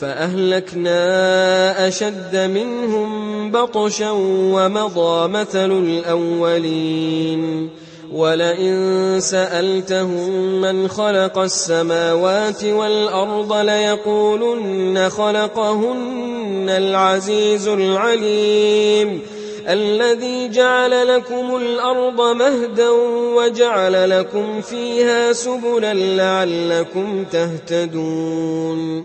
فأهلكنا أشد منهم بطشا ومضى مثل الأولين. ولئن سألتهم من خلق السماوات والأرض ليقولن خلقهن العزيز العليم. الذي جعل لكم الأرض مهدا وجعل لكم فيها سبلا لعلكم تهتدون.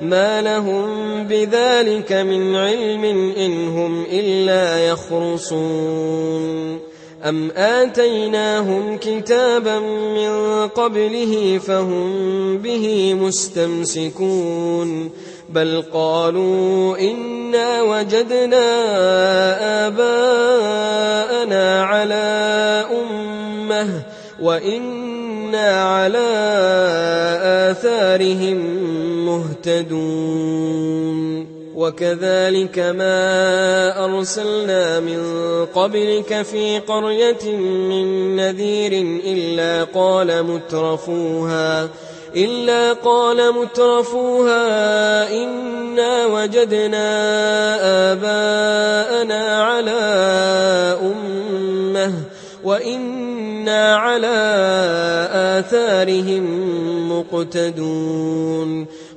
ما لهم بذلك من علم إن هم إلا يخرصون أم آتيناهم كتابا من قبله فهم به مستمسكون بل قالوا إنا وجدنا آباءنا على أمة وإنا على آثارهم مهتدون وكذلك ما أرسلنا من قبلك في قرية من نذير إلا قال مترفوها إلا قال مترفوها إنا وجدنا آباءنا على أمة وإنا على آثارهم مقتدون.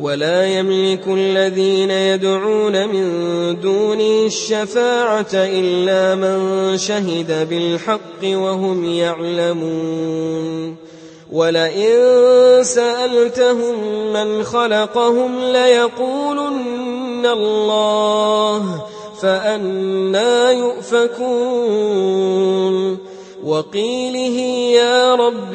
ولا يملك الذين يدعون من دونه الشفاعة إلا من شهد بالحق وهم يعلمون ولئن سألتهم من خلقهم ليقولن الله فأنا يؤفكون وقيله يا رب